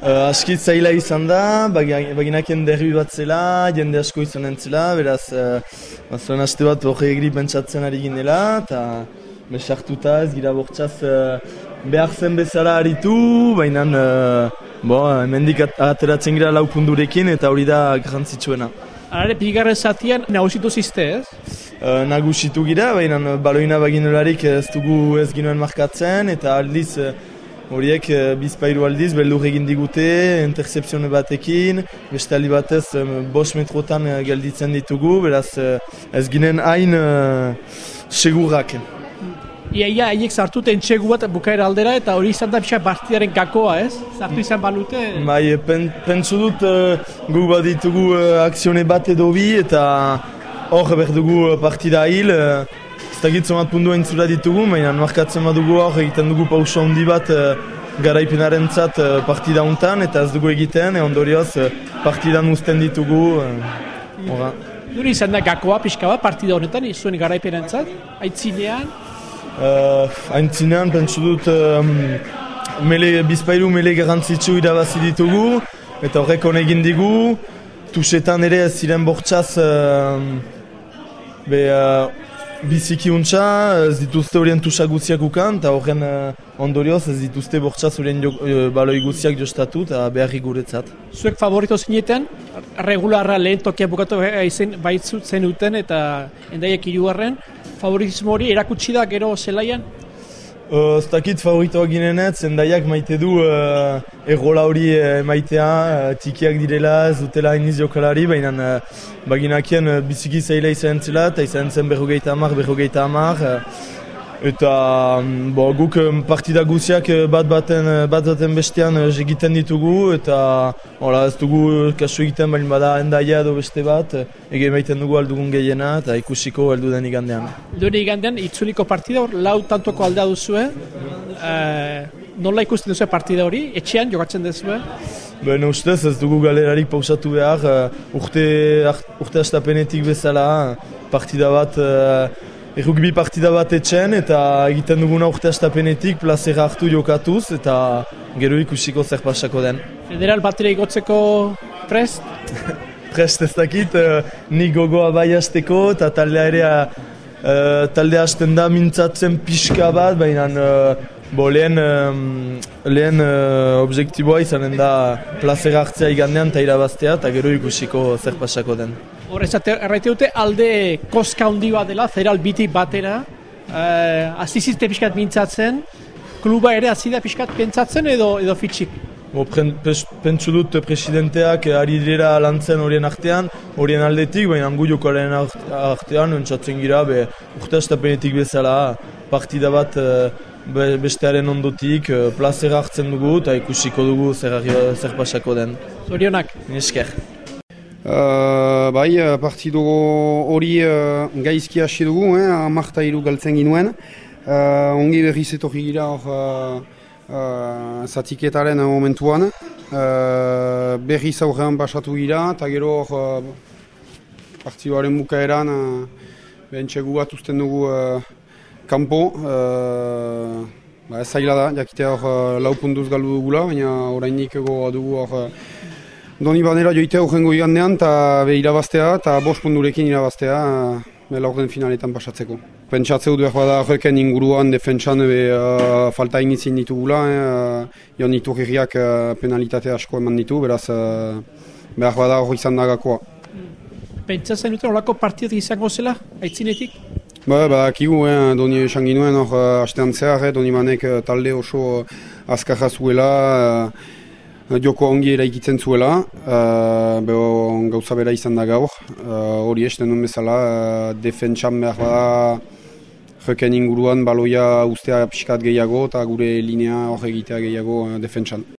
Uh, aski zaila izan da, baginakien derbi bat zela, jende asko izan entzela, beraz, uh, zuen haste bat hori egri pentsatzen ari ginela, eta mesartuta ez gira bortzaz uh, behar zen bezala aritu, baina uh, bo, hemendik ateratzen gira laupundurekin eta hori da garrantzitsuena. Arare, pigarren zatian nagusitu ziste ez? Uh, nagusitu gira, baina baloina baginolarik ez dugu ez ginoen markatzen, eta aldiz Horiek uh, bizpairu aldiz, beldur egin digute, intercepzione batekin, beste aldi batez bos metrotan uh, gelditzen ditugu, beraz uh, ez ginen hain uh, segurrak. Ia, ia, haiek zartuten txegu bat bukaera aldera eta hori izan da pixka partidaren gakoa, ez? Zartu izan balute? Bai, pen, pentsu dut uh, gu bat ditugu uh, akzione bat edo bi eta hor berdugu partida hil. Ez da gitzen bat pundu entzula ditugu, baina markatzen badugu hor egiten dugu pausa handi bat uh, garaipenaren zat uh, partida untan, eta ez dugu egiten, e ondorioz uh, partidan usten ditugu. Uh, Duri izan da gakoa pixka bat partida honetan, zuen garaipenen zat, aitzinean? Uh, aitzinean, pentsu dut, um, mele, bizpailu mele garantzitsu irabazi ditugu, eta horrek egin digu, tusetan ere ziren bortxaz, uh, be, biziki untxa, ez dituzte horien tusa guziak ukan, eta horren uh, ondorioz ez dituzte bortxaz horien uh, baloi guziak jostatu eta beharri guretzat. Zuek favorito zineten, regularra lehen tokia bukatu izen baitzut zen uten eta endaiek irugarren, favoritismo hori erakutsi da gero zelaian? Ez dakit favoritoa ginenez, zendaiak maite du uh, errola hori uh, maitea, uh, txikiak direla, ez dutela iniz jokalari, baina uh, baginakien uh, biziki zaila izan zela, eta izan zen berrogeita hamar, berrogeita hamar. Eta mm, bo, guk mm, partida guziak eh, bat baten, eh, bat baten bestean eh, egiten ditugu eta hola, ez dugu kasu egiten baina bada endaia edo beste bat ege maiten dugu aldugun gehiena eta ikusiko heldu den igandean. Heldu den igandean itzuliko partida hor lau tantoko aldea duzue e, nola ikusten duzu partida hori, etxean jokatzen duzue? Ben ustez ez dugu galerarik pausatu behar urte, urte astapenetik bezala partida bat Errugbi partida bat etxen eta egiten duguna urte astapenetik plazera hartu jokatuz eta gero ikusiko zer pasako den. Federal batera igotzeko prest? prest ez dakit, uh, ni gogoa bai hasteko eta taldea ere uh, talde hasten da mintzatzen pixka bat, baina uh, bo, lehen, um, lehen uh, objektiboa izanen da plazera hartzea igandean eta irabaztea eta gero ikusiko zer pasako den. Horrez, erraite dute alde koska handi bat dela, zeral biti batera, uh, azizizte pixkat mintzatzen, kluba ere azida pixkat pentsatzen edo edo fitxik? Bo, pentsu dut presidenteak ari direla lantzen horien artean, horien aldetik, baina gu jokoaren artean, entzatzen gira, be, urte estapenetik bezala, partida bat uh, bestearen ondotik, uh, plazera hartzen dugu eta ikusiko dugu zer, zer pasako den. Zorionak? Nesker. Uh, bai, eh, partidu hori uh, gaizki hasi dugu, eh, amarta iru galtzen ginuen. Uh, ongi berriz etorri gira hor uh, uh, zatiketaren momentuan. Uh, berriz aurrean basatu gira, eta gero hor uh, partiduaren bukaeran uh, usten dugu uh, kampo. Uh, ba, ez zaila da, jakitea hor uh, lau puntuz galdu dugula, baina orainik ego dugu hor uh, Doni banera joitea urrengo igandean, eta be irabaztea, eta bost pundurekin irabaztea, be laurden finaletan pasatzeko. Pentsatzeu du bada horreken inguruan defentsan be, uh, falta initzin ditugula, eh, jon iturriak uh, penalitate asko eman ditu, beraz uh, behar bada hori izan dagakoa. Pentsatzen duten horako partidat izango zela, aitzinetik? Ba, ba, kigu, eh, doni esan ginuen hor uh, astean zehar, eh, doni manek talde oso uh, azkarra zuela, uh, joko ongi eraikitzen zuela, uh, beho gauza bera izan da gaur, uh, hori esten duen bezala, uh, defentsan behar bada jeken inguruan baloia ustea pixkat gehiago eta gure linea hor egitea gehiago uh, defentsan.